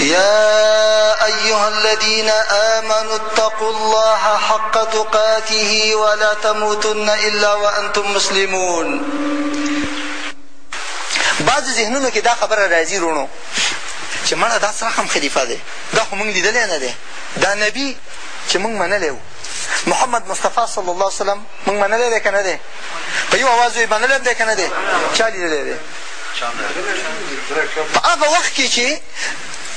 يا ايها الذين امنوا اتقوا الله حق تقاته ولا تموتن الا وانتم مسلمون بعض ذهنونو کې دا خبره راځي رونو چې مړه دا څرخ هم خلیفه دی دا خو موږ لیدلی نه دی دا نبی چې موږ منلی وو محمد مصطفی صلی الله وسلم موږ منلی دی که نه دی په یو اواز یې منلی دی که نه دی چا لیدلی دی په هغه وخت کې چې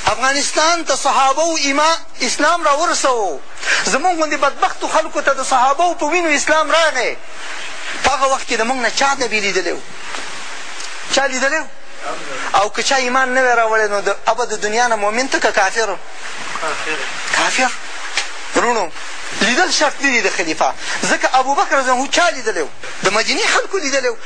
افغانستان ته صحابه و ایما اسلام را ورسوو زمونږ غوندې بدبختو خلکو ته د صحابه و په وینو اسلام راغی په هغه وخت کې د مونږ نه چا نبي لیدلی چا لیدلی او که چا ایمان نه وی راوړی نو د ابه د دنیا نه مؤمن ته که کافر کافر رونو لیدل شرط نه دي د خلیفه ځکه ابوبکر رضی الله چا لیدلی د مدینې خلکو لیدلی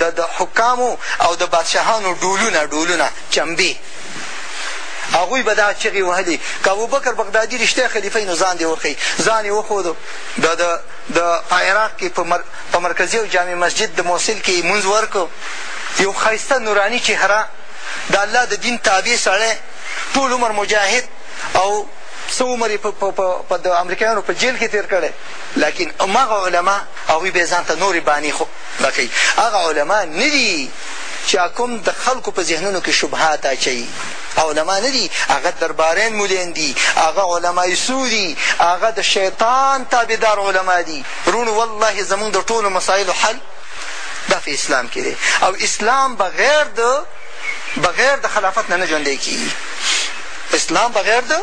د د حکامو او د بادشاهانو ډولونه، ډولونه، چمبې، هغوی به دا چغې وهلې، که ابوبکر بغدادي رښتیا خلیفه وي نو ځان دې وښیي، ځان یې وښودو، د د د په عراق کې په مر په مرکزي او جامع مسجد د موصل کې یې لمونځ ورکړ، یو ښایسته نوراني چهره، د الله د دین تابع سړی، ټول عمر مجاهد او څه عمر یې په په په د امریکایانو په جېل کې تېر کړی. لکن هماغه علماء هغوی به ځان ته نورې بانې خو به کوي هغه علماء نه دي چې کوم د خلکو په ذهنونو کې شبهات اچوي علما نه دي هغه دربارین مولین دي هغه علما سو دي هغه د شیطان تابعدار علما دي رونو والله زمونږ د ټولو مسایلو حل دا په اسلام کې دی او اسلام بغیر د بغیر د خلافت نه نه ژوندی کیږي اسلام بغیر د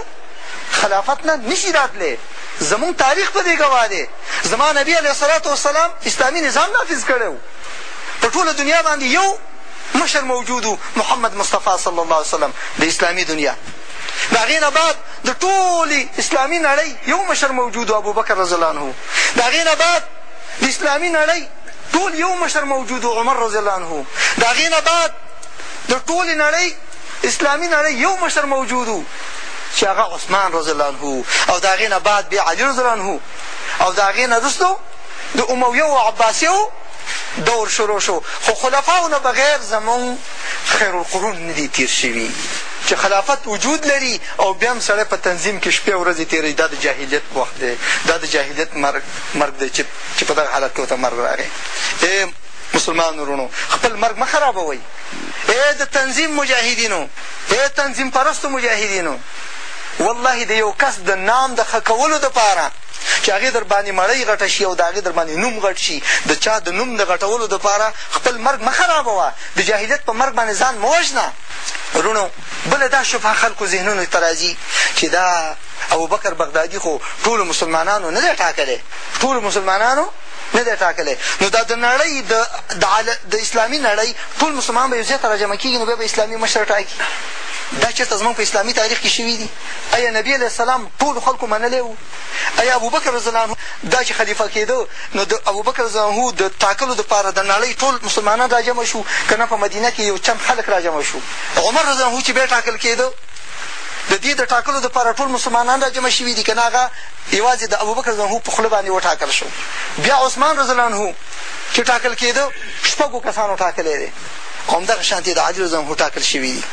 خلافت نه نشي راتلی زموږ تاریخ په دې ګواه دی. زما نبي علیه الصلوة والسلام اسلامي نظام نافذ کړی و. په ټوله دنیا باندې یو مشر موجود و، محمد مصطفی صلی الله علیه وسلم، د اسلامي دنیا. د هغې نه بعد د ټولې اسلامي نړۍ یو مشر موجود و، ابوبکر رضی الله عنه. د هغې نه بعد د اسلامي نړۍ ټول یو مشر موجود و، عمر رضی الله عنه. د هغې نه بعد د ټولې نړۍ اسلامي نړۍ یو مشر موجود و چې هغه عثمان رضی الله عنه او د هغې نه بعد بیا علي رضی الله عنه او د هغې نه وروسته د امویو او عباسیو دور شروع شو خو خلفاو نه بغیر زمونږ خیرالقرون نه دي تېر شوي چې خلافت وجود لري او بیا هم سړی په تنظیم کې شپې ورځې تېروي دا د جاهلیت وخت دی دا د جاهلیت مرګ مرګ دی چې په دغه حالت کې ورته مرګ راغی ای مسلمان وروڼو خپل مرګ مه خرابوئ اې د تنظیم مجاهدینو اې تنظیم پرستو مجاهدینو والله د یو کس د نام د ښه کولو دپاره چې هغې در باندې مړۍ غټه شي او د هغې در باندې نوم غټ شي د چا د نوم د غټولو دپاره خپل مرګ مه خرابوه د جاهلیت په مرګ باندې ځان مه وژنه وروڼو بله دا شبهه خلکو ذهنونو ته راځي چې دا ابوبکر بغدادي خو ټولو مسلمانانو نه دی ټاکلی ټولو مسلمانانو نه دی ټاکلی نو دا د نړۍ د د اسلامي نړۍ ټول مسلمان به یو ځای ته راجمع کېږي نو بیا به اسلامي مشر ټاکي دا چېرته زموږ په اسلامي تاریخ کې شوي دي ایا نبي علیه السلام ټولو خلکو منلی و ایا ابوبکر رضی الله عنه دا چې خلیفه کېده نو د ابوبکر رضی الله عنه د ټاکلو دپاره د نړۍ ټول مسلمانان راجمع شو که نه په مدینه کې یو چند خلک راجمع شو عمر رضی الله عنه چې بیا ټاکل کېده د دې د ټاکلو دپاره ټول مسلمانان راجمع شوي دي که نه هغه یوازې د ابوبکر رض په خوله باندې وټاکل شو، بیا عثمان رض چې ټاکل کېده شپږو کسانو ټاکلی دی او همدغه شانتې د علي رض ټاکل شوي دي.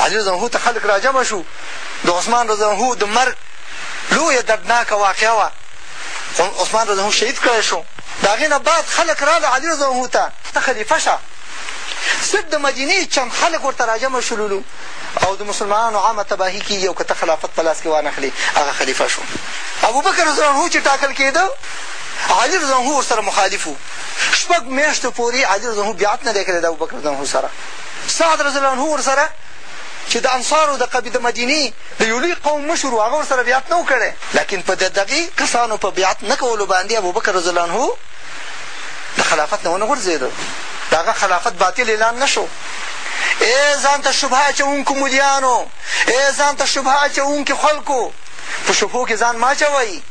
علي رض ته خلک راجمع شو، د عثمان رض د مرګ لویه دردناکه واقعه وه، عثمان رض شهید کړی شو، د هغې نه بعد خلک راغله علي رض ته، ته خلیفه شه، صرف د مدینې چند خلک ورته راجمع شولو، او د مسلمانانو عامه تباهي کېږي او که ته خلافت په لاس کې وانخلې هغه خلیفه شو ابوبکر رضی الله چې ټاکل کېده علي رضی الله ورسره مخالف و شپږ میاشتو پورې علي رضی الله بیعت نه دی کړی د ابوبکر رضی الله سره سعد رضی الله ورسره چې د انصارو د قبي د مدینې د یو لوی قوم مشر هغه ورسره بیعت نه و کړی لکن په دغې کسانو په بیعت نه کولو باندې ابوبکر رضی الله د خلافت نه ونه غورځېده د هغه خلافت باطل اعلان نه شو ای ځان ته شبهه اچوونکو ملیانو ای ځان ته شبهه اچوونکي خلکو په شبهو کې ځان مه اچوئ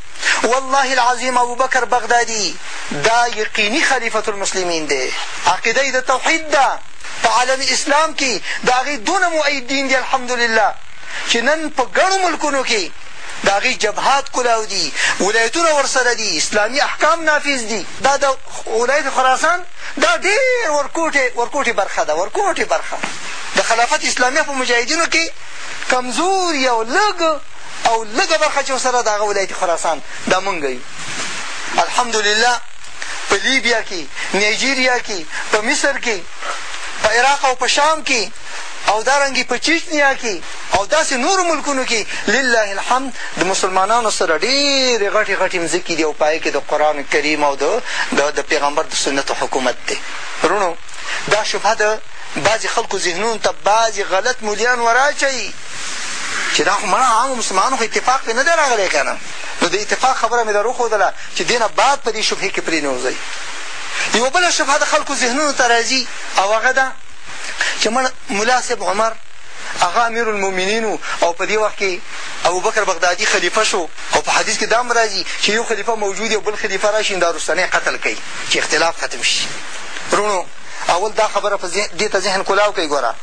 والله العظیم ابوبکر بغدادي دا یقیني خلیفة المسلمین دی عقیده یې د توحید ده په عالم اسلام کې د هغې دونه مؤیدین دي الحمدلله چې نن په ګڼو ملکونو کې د هغوی جبهات کلاو دي، ولایتونه ورسره دي، اسلامي احکام نافذ دي. دا د ولایت خراسان دا ډېر ورکوټې ورکوټې برخه ده، ورکوټې برخه د خلافت اسلامیه په مجاهدینو کې کمزوري او لږ او لږه برخه چې ورسره ده هغه ولایت خراسان دا مونږ یو. الحمدلله په لیبیا کې، نیجیریا کې، په مصر کې، په عراق او په شام کې، او دا رنګې په چیچنیا کې او داسې نورو ملکونو کې لله الحمد د مسلمانانو سره ډېرې غټې غټې مځکې دي او په هغې کې د قرآن کریم او د پیغمبر د سنتو حکومت دی وروڼو دا شبهه د بعضې خلکو ذهنونو ته بعضې غلط مولیان وراچوي چې دا خو مړه عامو مسلمانانو خو اتفاق پرې نه دی راغلی که نه نو د اتفاق خبره مې در وښودله چې دې نه بعد په دې شبهې کې پرې نه یوه بله شبهه د خلکو ذهنونو ته راځي او هغه ده چې مړ ملا صیب عمر هغه امیرالمومنین و او په دې وخت کې ابوبکر بغدادي خلیفه شو او په حدیث کې دا هم راځي چې یو خلیفه موجود او بل خلیفه راشي نو دا رستنی قتل کوي چې اختلاف ختم شي وروڼو اول دا خبره په دې ته ذهن کلاو کوي ګوره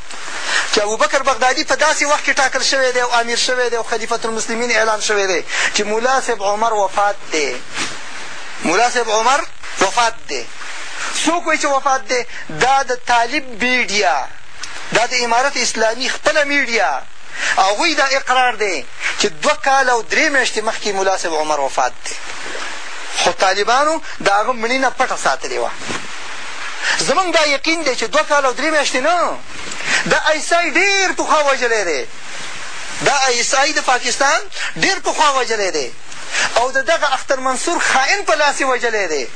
چې ابوبکر بغدادي په داسې وخت کې ټاکل شوی دی او امیر شوی دی او خلیفة المسلمین اعلان شوی دی چې ملا صاحب عمر وفات دی ملا صاحب عمر وفات دی څوک وایي چې وفات دی دا د طالب ميډيا دا د امارت اسلامي خپله ميډيا هغوی دا اقرار دی چې دوه کاله او درې مياشتې مخکې ملا صاحب عمر وفات دی خو طالبانو د هغه مړينه پټه ساتلې وه زمونږ دا يقين دی چې دوه کاله او درې مياشتې نه دا ايس آی ډېر پخوا وژلی دی دا ايس آی د پاکستان ډېر پخوا وژلی دی او د دغه اختر منصور خائن په لاس يې وژلی دی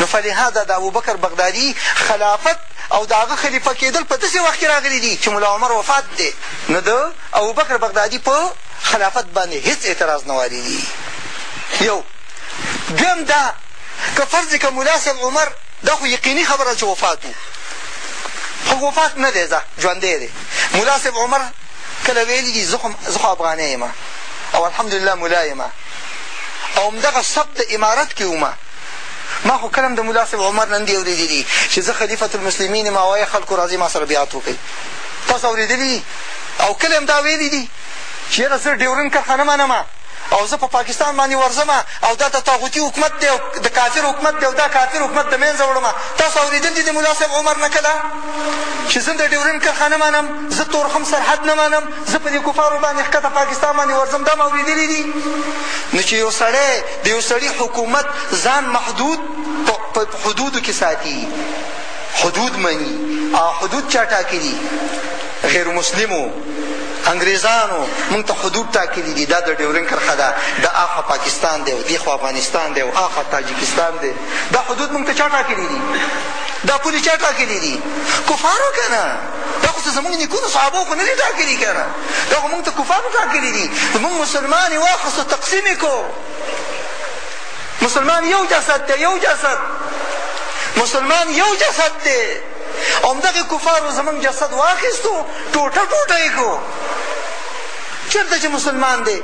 نو فلهذا د ابوبکر بغدادي خلافت او د هغه خليفه کېدل په داسې وخت کې راغلي دي چې ملا عمر وفات دی نو د ابوبکر بغدادي په خلافت باندې هېڅ اعتراض نه واردېږي يو دويم دا که فرض کړه ملا صاحب عمر دا خو يقيني خبره چې وفات وو خو وفات نه دی ځه ژوندی دی ملا صاحب عمر کله ویلي دي زه خو زه خو افغانې یم او الحمدلله ملا یم او همدغه سب د امارت کې ومه ما خو کله هم د ملا صاحب عمر نه دی اورېدلي چې زه خلیفة المسلمین یم او ای خلکو راځئ ما سره بیعت وکړئ تاسو اورېدلي دي او کله هم دا ویلي دي چې یاره زه ډیورن کرښه نه منم او زه په پاکستان باندې ورځم او دا د طاغوتي حکومت دی او د کافر حکومت دی او دا کافر حکومت د مینځه وړم تاسو اوریدل دي د ملا صاحب عمر نه کله چې زه د ډیورن کرښه نه منم زه تورخم سرحد نه منم زه په دې کفارو باندې ښکته پاکستان باندې ورځم دا مې اوریدلي دي نو چې یو سړی د یو سړي حکومت ځان محدود په حدودو کې ساتي حدود مني او حدود چا ټاکلي غیرمسلمو انګریزانو موږ ته حدود ټاکلي دي، دا د ډیورنډ کرښه ده، دا اخوا پاکستان دی او دې خوا افغانستان دی او اخوا تاجکستان دی، دا حدود موږ ته چا ټاکلي دي؟ دا پولې چا ټاکلي دي؟ کفارو که نه؟ دا خو څه زموږ نیکونو صحابو خو نه دي ټاکلي که نه؟ دا خو موږ ته کفارو ټاکلي دي، موږ مسلمان یې واخیستو تقسیم یې کړو، مسلمان یو جسد دی، یو جسد، مسلمان یو جسد دی. همدغه کفارو زمونږ جسد واخیستو ټوټه ټوټه یې کړو چېرته چې مسلمان دی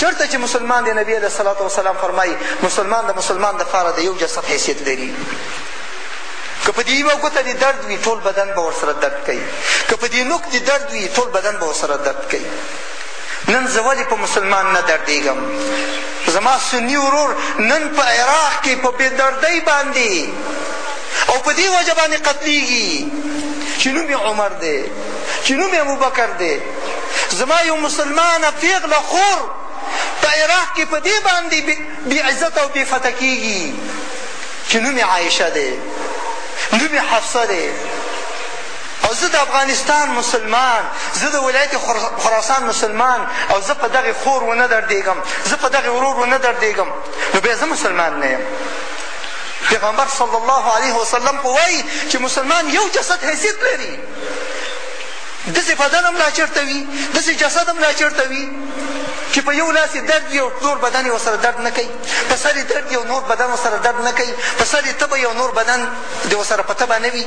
چېرته چې مسلمان دی نبی علیه الصلاة وسلام فرمایي مسلمان د مسلمان دپاره د یو جسد حیثیت لري که په دې یوه ګوته دې درد وي ټول بدن به ورسره درد کوي که په دې نوک دې درد وي ټول بدن به ورسره درد کوي نن زه ولې په مسلمان نه دردېږم؟ زما سني ورور نن په عراق کې په بې دردۍ باندې او په دې وجه باندې قتلېږي چې نوم یې عمر دی چې نوم یې ابوبکر دی زما یو مسلمانه پېغله خور په عراق کې په دې باندې بې عزت او بې فته کېږي چې نوم یې عایشه دی نوم یې حفصه دی او زه د افغانستان مسلمان، زه د ولایت خراسان مسلمان او زه په دغې خور ونه دردېږم، زه په دغې ورور ونه دردېږم، نو بیا زه مسلمان نه یم. پیغمبر صلی الله علیه وسلم خو وايي چې مسلمان یو جسد حیثیت لري، داسې بدن هم لا چېرته وي، داسې جسد هم لا چېرته وي چې په یو لاس یې درد وي او نور بدن یې ورسره درد نه کوي، په سر یې درد وي او نور بدن ورسره درد نه کوي، په سر یې تبه وي او نور بدن دې ورسره په تبه نه وي.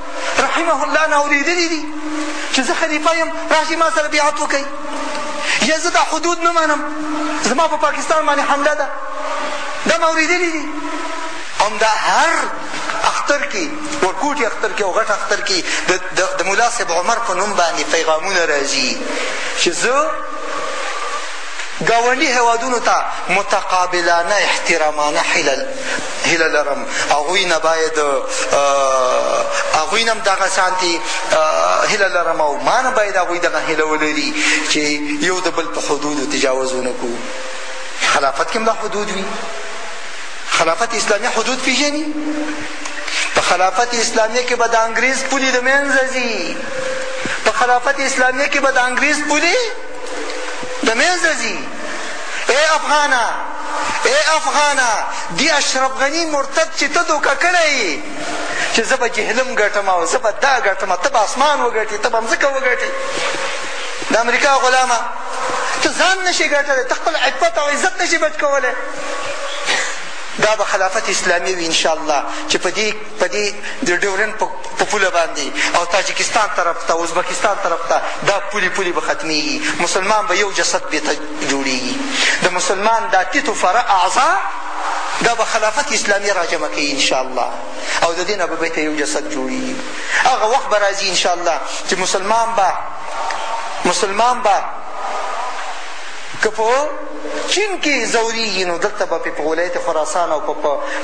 رحمه الله نه اورېدلي دي چې زه خلیفه یم راشي ما سره بیعت وکړي یا زه دا حدود نه منم زما په پاکستان باندې حمله ده دا مې اورېدلي دي همدا هر اختر کې ورکوټي اختر کې او غټ اختر کې د ملا صاحب عمر په نوم باندې پیغامونه راځي چې زه ګاونډي هېوادونو ته متقابلانه احترامانه هیله لرم هغوی نه باید هغوی نه هم دغه شانتې هیله لرم او ما نه باید هغوی دغه هیله ولري چې یو د بل په حدودو تجاوز ونه کړو خلافت کې هم دا حدود وي خلافت اسلامي حدود پیژني په خلافت اسلامي کې به د انګریز پولې د منځه ځي په خلافت اسلامي کې به د انګریز پولې له منځه ځي اے افغانه اے افغانه دی اشرف غنی مرتد چې ته دوکه کړی یې چې زه به جهلم ګټم او زه به دا ګټم ته به اسمان وګټې ته به مځکه وګټې د امریکا غلامه ته ځان نشي ګټلی ته خپل عفت او عزت نشي بچ کولی دا به خلافت اسلامي وي انشاءالله چې په دې په دې د ډیورنډ په پوله باندې او تاجکستان طرف ته ازبکستان طرف ته دا پولې پولې به ختمېږي مسلمان به یو جسد بېرته جوړېږي د مسلمان دا تیتو فرع اعضا دا به خلافت اسلامي راجمع کوي انشاءالله او د دې نه به بېرته یو جسد جوړېږي هغه وخت به راځي انشاءالله چې مسلمان به مسلمان به که په چين کې ځورېږي نو دلته به پرې په ولايت خراسان او په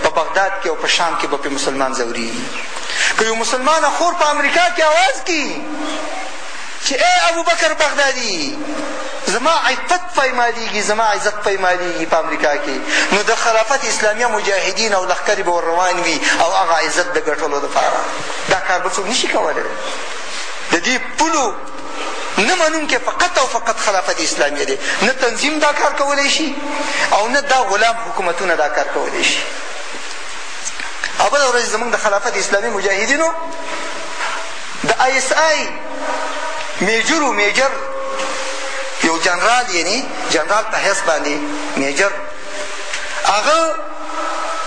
په بغداد کې او په شام کې به پرې مسلمان ځورېږي. که يو مسلمانه خور په امريکا کې اواز کړي چې اې ابوبکر بغدادي زما عفت پايمالېږي زما عزت پايمالېږي په امريکا کې نو د خلافت اسلاميه مجاهدين او لښکرې به ور روان وي او هغه عزت د ګټلو لپاره دا کار به څوک نشي کولی د دې پولو نه منونکی فقط او فقط خلافت اسلامیه دی نه تنظیم دا کار کولی شي او نه دا غلام حکومتونه دا کار کولی شي او بله ورځ زموږ د خلافت اسلامي مجاهدینو د آی اس آی میجر و میجر یو جنرال یعنی جنرال په حیث باندې میجر هغه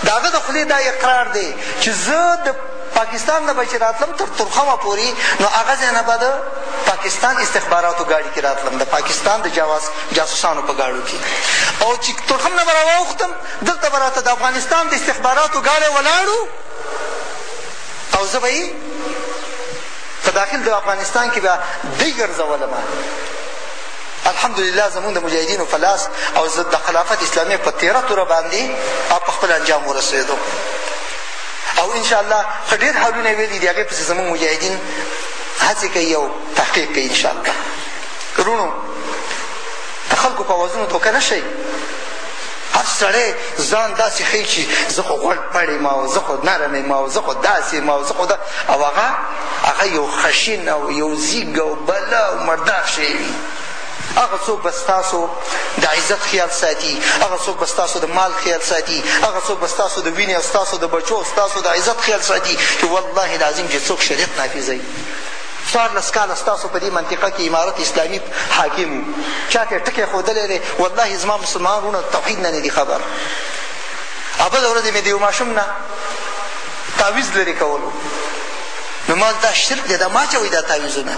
د هغه د خولې دا اقرار دی چې زه د پاکستان نه به چې راتلم تر ترخمه پورې نو هغه ځای نه به د پاکستان استخباراتو ګاډي کې راتلم د پاکستان د جواز جاسوسانو په ګاډو کې او چې ترخم نه به راواوښتم دلته به راته د افغانستان د استخباراتو ګاډی ولاړو او زه به یې په داخل د افغانستان کې به دی ګرځولم الحمدلله زمونږ د مجاهدینو په لاس او د خلافت اسلامي په تېره توره باندې په خپل انجام ورسېدو او ان شاء الله ښه ډېر حالونه یې ویلي دي هغې پسې زموږ مجاهدین هڅې کوي او تحقیق کوي ان شاء الله وروڼو د خلکو په اوازونو دوکه نه شئ هر سړی ځان داسې ښیي چې زه خو غوړ پړ یم او زه خو نرم یم او زه خو داسې یم او زه خو دا او هغه هغه یو خشین او یو زیږ او بلا او مردار شی وي هغه څوک به ستاسو د عزت خیال ساتي هغه څوک به ستاسو د مال خیال ساتي هغه څوک به ستاسو د وینې او ستاسو د بچو او ستاسو د عزت خیال ساتي چې والله العظیم چې څوک شریعت نافظوي څوارلس کاله ستاسو په دې منطقه کې امارت اسلامي حاکم و چا ته یې ټکی ښودلی دی والله زما مسلمان وروڼه توحید نه نه دي خبر او بله ورځ مې د یو ماشوم نه تعویز لرې کولو نو ما دا شرک دی دا ما چوي دا تعویزونه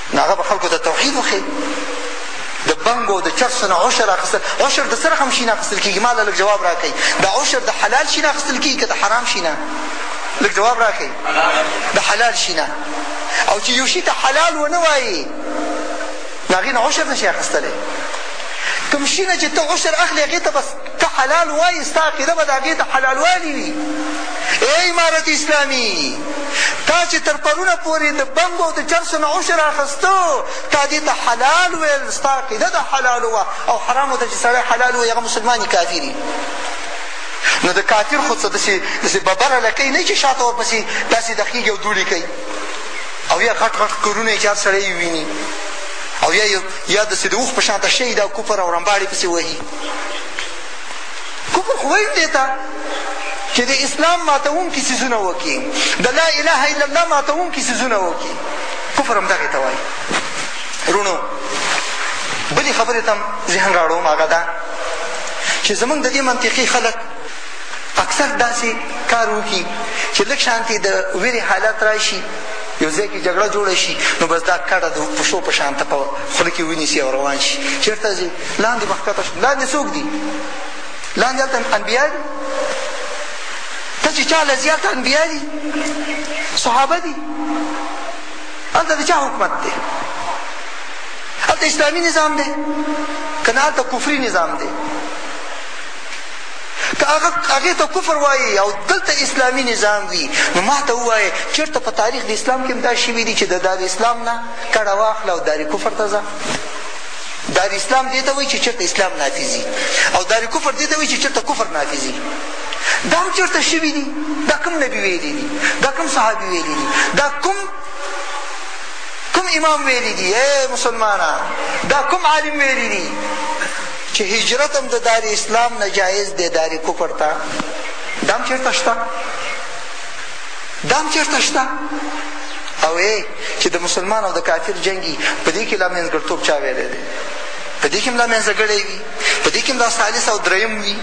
نو هغه به خلکو ته توحید وښیي د بنګو او د چرسو نه عشر اخیستل عشر د څه رقم شي نه اخیستل کېږي ما له لږ جواب راکوي د عشر د حلال شي نه اخیستل کېږي که د حرام شي نه لږ جواب راکوي د حلال شي نه او چې یو شي ته حلال ونه وایي نو هغې نه عشر نه شي اخیستلی کوم شي نه چې ته عشر اخلې هغې ته بس ته حلال وايي ستا عقيده به د هغې د حلالوالي وي اې امارت اسلامي تا چې تر پرونه پورې د بنګو او د چرسو نه عشر اخسته تا دې ته حلال ويل ستا عقيده د حلالو وه او حرامو ته چې سړی حلال وي هغه مسلمان کافري نو د کافر خو څه داسې داسې ببره لکۍ نه چې شاته ورپسې داسې دخیږي او دوړي کوي او یا غټ غټ کورونه یې چې هر سړی ویني او یا یا داسې د اوښ په شان ته شي دا کفر او رمباړې پسې وهي کفر خو ویل دی ته چې د اسلام ماتوونکي څیزونه وکړي د لا اله الا الله ماتوونکي څیزونه وکړي کفر هم دغې ته وایي رونو بلې خبرې ته هم ذهن راړوم هغه دا چې زمونږ د دې منطقي خلک اکثر داسې کار وکړي چې لږ شانتې د ویرې حالت راشي یو ځای کې جګړه جوړه شي نو بس دا کډه د پښو په شان ته په خوله کې ونیسي او روان شي چېرته ځي لاندې مه ښکته شه لاندې څوک دي لاندې هلته انبیا دي ته چې چا لځي هلته انبیا دي صحابه دي هلته د چا حکومت دی هلته اسلامي نظام دی که نه هلته کفري نظام دی که هغه ته کفر وایي او دلته اسلامي نظام وي نو ما ته ووایه چېرته په تاریخ د اسلام کې هم دا شوي دي چې د دار اسلام نه کډه واخله او دار کفر ته ځه دار اسلام دې ته وایي چې چېرته اسلام نافذ وي او دار کفر دې ته وایي چې چېرته کفر نافذ وي دا هم چېرته شوي دي دا کوم نبي ویلي دي دا کوم صحابي ویلي دي دا کوم کوم امام ویلي دي ای مسلمانه دا کوم عالم ویلي دي چې هجرت هم د دار اسلام نه جایز دی دار کفر ته دا هم چېرته شته دا هم چېرته شته؟ او ای چې د مسلمان او د کافر جنګ وي په دې کې لا منځګړتوب چا ویلی دی؟ په دې کې هم دا منځګړی وي په دې کې هم دا ثالث او دریم وي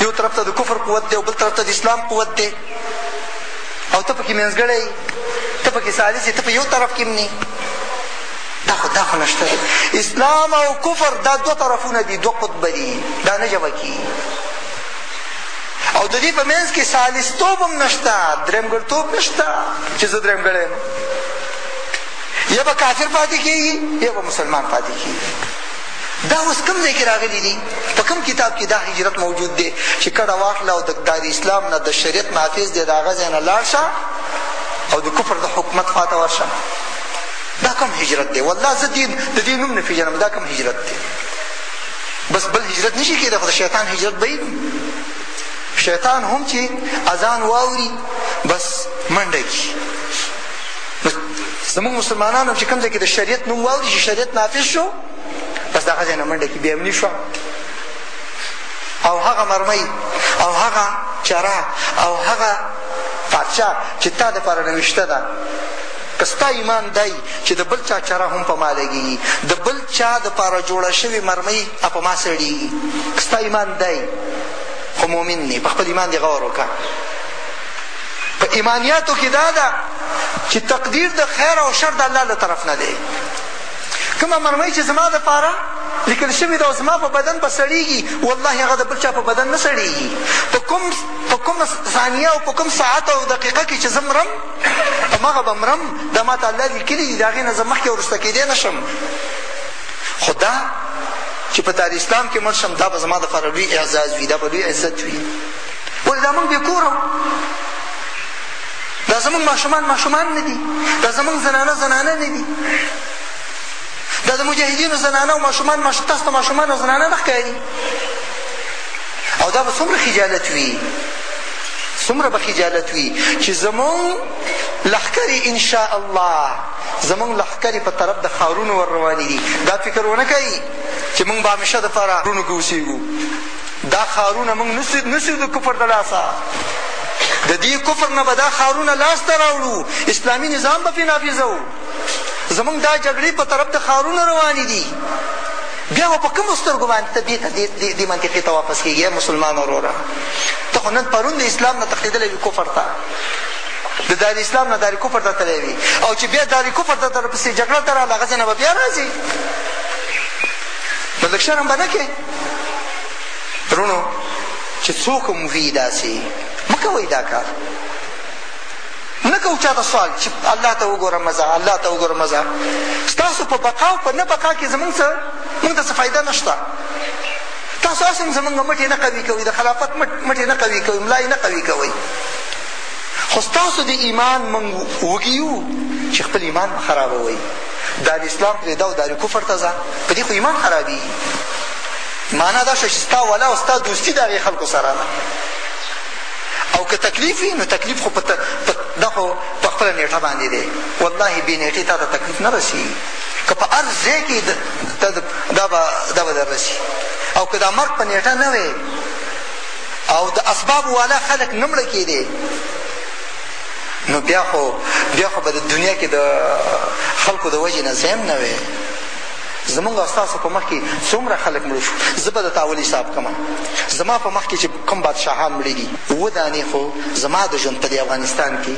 یو طرف ته د کفر قوت دی او بل طرف ته د اسلام قوت دی او ته پکې منځګړی ته پکې ثالث ته په یو طرف کې نه دا خو دا خو نشته اسلام او کفر دا دوه طرفونه دي دوه قطب دي دا نه جمع کیږي او د دې په منځ کې ثالثتوب هم نشته درېمګړتوب نشته چې زه درېمګړی یم یا به کافر پاتې کېږي یا به مسلمان پاتې کېږي دا اوس کوم ځای کې راغلي دي په کوم کتاب کې دا هجرت موجود دی چې کډه واخله او د دار اسلام نه د شریعت نافذ دی د هغه ځای نه لاړ شه او د کفر د حکومت خواته ورشه دا کوم هجرت دی والله زه د دې نوم نه پېژنم دا کوم هجرت دی بس بل هجرت نشي کېدای خو د شیطان هجرت بعید شیطان هم چې اذان واوري بس منډه کړي زموږ مسلمانان هم چې کوم ځای کې د شریعت نوم واوري چې شریعت نافذ شو بس د هغه ځای نه منډه کړي بیا امني شوه او هغه مرمۍ او هغه چره او هغه پارچه چې تا دپاره نوشته ده که ستا ایمان دا يي چې د بل چا چره هم په ما لګېږي، د بل چا دپاره جوړه شوې مرمۍ ا په ما سړېږي، که ستا ایمان دا يي خو مؤمن نې، په خپل ایمان دې غور وکړه. په ایمانیاتو کې دا ده چې تقدیر د خیر او شر د الله له طرف نه دی. کومه مرمۍ چې زما دپاره لیکل شوې ده او زما په بدن به سړېږي، والله هغه د بل چا په بدن نه سړېږي. په کوم په کومه ثانیه او په کوم ساعت او دقیقه کې چې زه مرم، هماغه به مرم دا ماته الله لیکلي دي د هغې نه زه مخکې او وروسته کېدی نه شم خو دا چې په تار اسلام کې مړ شم دا به زما دپاره لوی اعزاز وي دا به لوی عزت وي ولې دا موږ بې کوره دا زموږ ماشومان ماشومان نه دي دا زموږ زنانه زنانه نه دي دا د مجاهدینو زنانه او ماشومان تاسو ته ماشومان او زنانه نه ښکاري او دا به څومره خجالت وي څومره به خجالت وي چې زمونږ لښکر ان شاء الله زمونږ لښکر په طرف د ښارونو ور روانې دي دا فکر ونه کوي چې مونږ به همیشه دپاره ښارونو کې اوسېږو دا ښارونه مونږ نسو د کفر د لاسه د دې کفر نه به دا ښارونه لاسته راوړو اسلامي نظام به پرې نافظوو زموږ دا جګړې په طرف د ښارونو روانې دي بیا به په کومو سترګو باندې ته بېرته دې منطقې ته واپس کېږي ای مسلمان وروره ته خو نن پرون د اسلام نه تښتېدلی وي کفر ته د دار اسلام نه دار کفر ته تللی وي او چې بیا دار کفر ته درپسې جګړه ته راغله هغه ځای نه به بیا راځي نو لږ شرم به نه کې وروڼو چې څوک هم وي داسې مه کوئ دا کار نه کوو چا ته سوال چې الله ته وګوره مه ځه الله ته وګوره مه ځه ستاسو په بقا او په نه بقا کې زمونږ څه مونږ ته څه فایده نه شته تاسو هسې هم زمونږ مټې نه قوي کوئ د خلافت مټې نه قوي کوئ ملا یې نه قوي کوئ خو ستاسو د ایمان مونږ وږي یو چې خپل ایمان مه خرابوئ دار اسلام پرېږده او دار کفر ته ځه په دې خو ایمان خرابېږي معنا دا شوه چې ستا ولا او ستا دوستي د هغې خلکو سره ده او که تکلیف وي نو تکلیف خو په دا خو په خپله نېټه باندې دی والله بې نېټې تا ته تکلیف نه رسېږي که په هر ځای کې دا به دا به در رسي او که دا مرګ په نېټه نه وی او د اسبابو والا خلک نه مړه کېدی نو بیا خو بیا خو به د دنیا کې د خلکو د وجې نه زیم نه وی زمونږ او ستاسو په مخ کې څومره خلک مړه شو زه به د تاول حساب کوم زما په مخ کې چې کوم بادشاهان مړي دي؟ اووه دانې خو زما د ژوند په دې افغانستان کې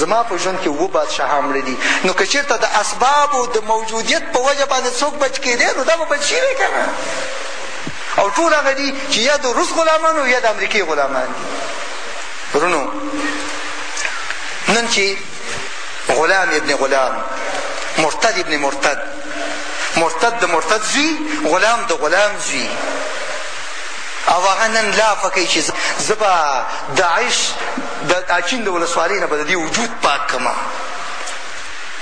زما په ژوند کې اووه بادشاهان مړه دي نو که چېرته د اسبابو د موجودیت په وجه باندې څوک بچ کېدی نو دا به بچ شوی که نه او ټول هغه دي چې یا د روس غلامان یا د امریکې غلامان دي ورونو نن چې غلام ابن غلام مرتد ابن مرتد مرتد د مرتد زوی غلام د غلام زوی او هغه نن لافه کوي چې زه به داعش د اچین د ولسوالۍ نه به د دې وجود پاک کړم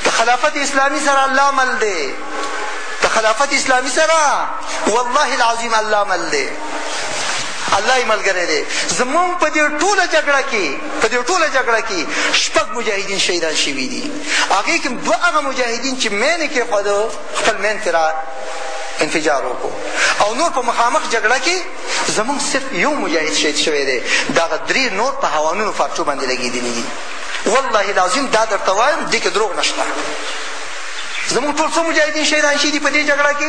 د خلافت اسلامي سره الله مل دی د خلافت اسلامي سره والله العظیم الله مل دی الله یې ملګری دی زمونږ په دې ټوله جګړه کې په دې ټوله جګړه کې شپږ مجاهدین شهیدان شوي دي هغې کې دوه هغه مجاهدین چې مین یې کېښودو خپل مین ترې انفجار وکړو او نور په مخامخ جګړه کې زمونږ صرف یو مجاهد شهید شوی دی دغه درې نور په هوانونو فارچو باندې لګېدلي دي والله العظیم دا درته وایم دې کې دروغ نشته زمونږ ټول څو مجاهدین شهیدان شوي دي په دې جګړه کې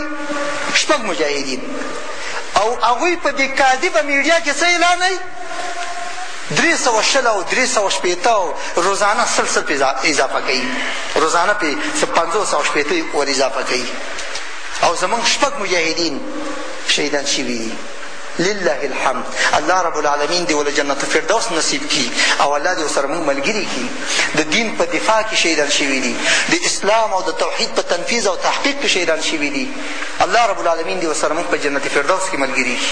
شپږ مجاهدین او هغوی په دې کاذبه میډیا کې څه اعلانوي درې سوه شل او درې سوه شپېته او روزانه سل سل پې اضافه کوي روزانه پې څه پنځوس او شپېته ور اضافه کوي او زمونږ شپږ مجاهدین شهیدان شوي دي لله الحمد الله رب العالمین دی ول جنت فردوس نصیب کی او الله دی سره موږ ملګری کی د دین په دفاع کې شهیدان شوی دي د اسلام او د توحید په تنفیذ او تحقیق کې شهیدان شوی دي الله رب العالمین دی سره موږ په جنت فردوس کې ملګری کی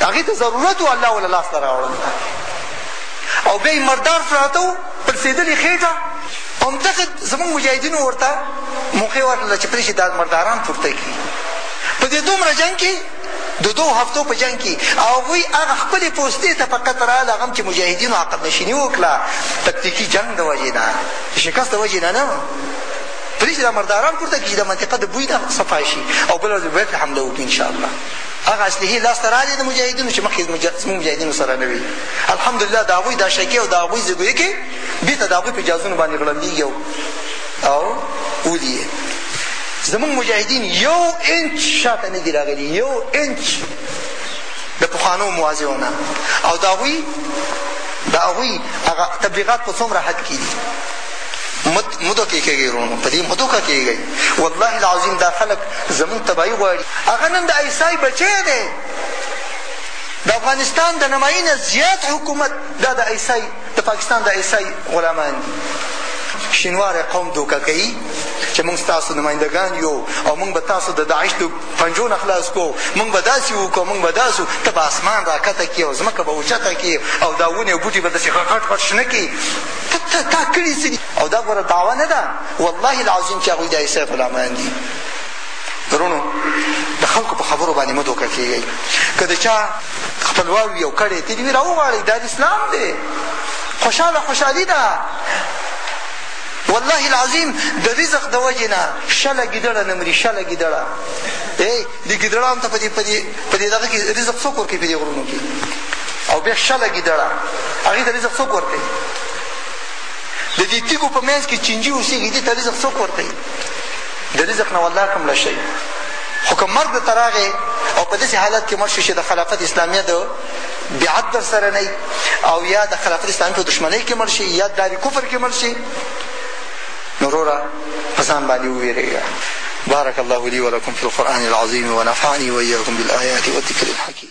هغه ته ضرورت و الله ولا لاس راوړل او بیا مردار پراته و پر سیدلې خېټه همدغه زمونږ مجاهدینو ورته موقع ورکړله چې پرې شي دا مرداران پورته کړي په دې دومره جنګ کې د دوو هفتو په جنګ کې هغوی هغه خپلې پوستې ته فقط راغله هغه هم چې مجاهدینو عقب نشیني وکړه تکتیکي جنګ د وجې نه د شکست د وجې نه نه پرې چې دا مرداران پورته کړي چې دا منطقه د بوی نه صفا شي او بله ورځ به بېرته حمله وکړي انشاءالله هغه اسلحې لاس ته راغلې د مجاهدینو چې مخکې زموږ مجاهدینو سره نه وي الحمدلله د هغوی دا شکې او د هغوی زګویکې بېرته د هغوی په جازونو باندې غړمبېږي او ولي یې زموږ مجاهدین یو انچ شاته نه دي راغلي یو انچ د پخوانو موازیو نه او د هغوی د هغوی هغه تبلیغات په څومره حد کې دي مد مدو کې کېږي ورونو په دې مدو کې کېږي والله العظیم دا خلک زموږ تباهي غواړي هغه نن د عیسی بچی دی د افغانستان د نمایي نه زیات حکومت دا د عیسی د پاکستان د عیسی غلامان دي شینواری قوم دوکه کوي چې موږ ستاسو نمایندګان یو او موږ به تاسو د داعش د پنجو نه خلاص کو موږ به داسې وکړو موږ به داسو ته به اسمان راکته کړي او ځمکه به اوچته کړي او دا ونې او بوټي به داسې غټ غټ شنه کړي ته تا کړي څه دي او دا ګوره دعوه نه ده والله العظیم چې هغوی د عیسی غلامان دي ورونو د خلکو په خبرو باندې مه دوکه کېږئ که د چا خپلوان وي او کړی تېري وي راوغواړئ دا اسلام دی خوشحاله خوشحالي ده والله العظیم د رزق د وجې نه شله ګیدړه نه مري شله ګیدړه دې ګیدړانو ته په دې په دې په دې دغه کې رزق څوک ورکوي په دې غرونو کې او بیا شله ګیدړه هغې ته رزق څوک ورکوي د دې تیږو په منځ کې چینجي اوسېږي دې ته رزق څوک ورکوي د رزق نه والله کوم له شي خو که مرګ درته راغی او په داسې حالت کې مړ شو چې د خلافت اسلامیه د بیعت در سره نه او یا د خلافت اسلامي په دښمنۍ کې مړ شي یا داري کفر کې مړ شي نرورا فسان بعد ويريا بارك الله لي ولكم في القرآن العظيم ونفعني وإياكم بالآيات والذكر الحكيم